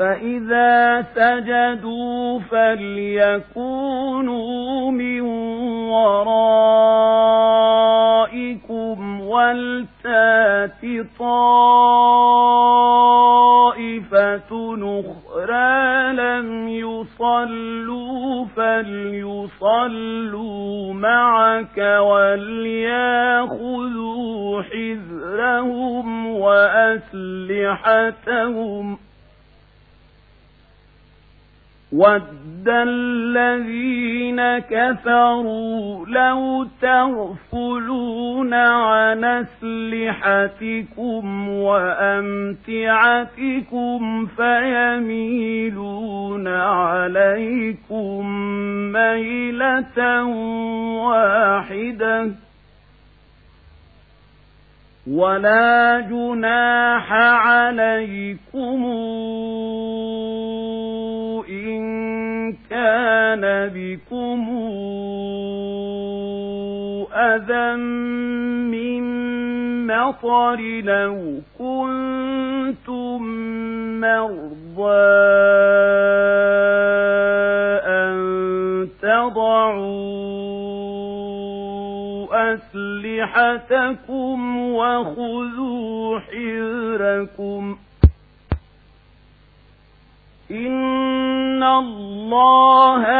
فإذا سجدوا فليكونوا من ورائكم ولتات طائفة نخرى لم يصلوا فليصلوا معك وليأخذوا حذرهم وأسلحتهم ۖ ود الذين كفروا لو تغفلون عن أسلحتكم وأمتعتكم فيميلون عليكم ميلة واحدة ولا جناح عليكم بكم أذى من مطر لو كنتم مرضى أن تضعوا أسلحتكم وخذوا حذركم إن الله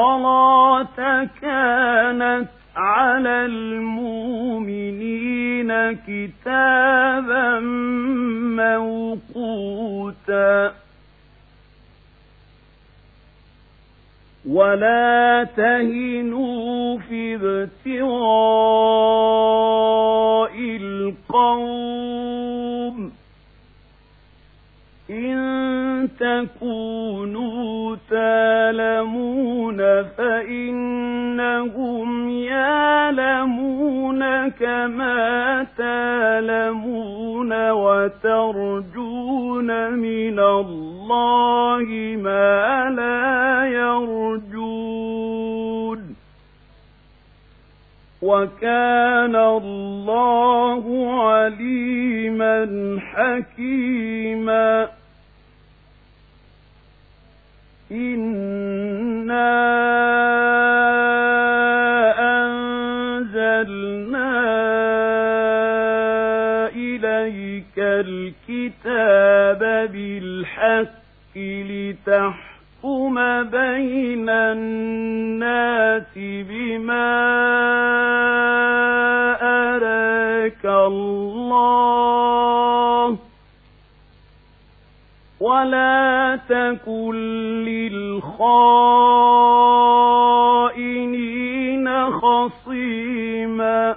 الصلاة كانت على المؤمنين كتابا موقوتا. ولا تهنوا في ابتغاء القوم إن تكونوا تالمون فإنهم يعلمون كما تالمون وترجون من الله ما لا يرجون وكان الله عليما حكيما إِنَّا أَنزَلْنَا إِلَيْكَ الْكِتَابَ بِالْحَقِّ لِتَحْكُمَ بَيْنَ النَّاسِ بِمَا أَرَاكَ اللَّهُ ولا تكن للخائنين خصيما.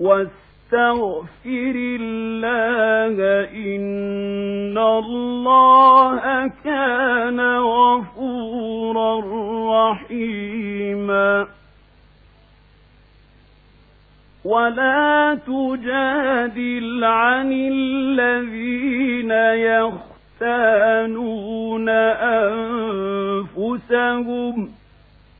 واستغفر الله إن الله كان غفورا رحيما. ولا تجادل عن الذين يختانون أنفسهم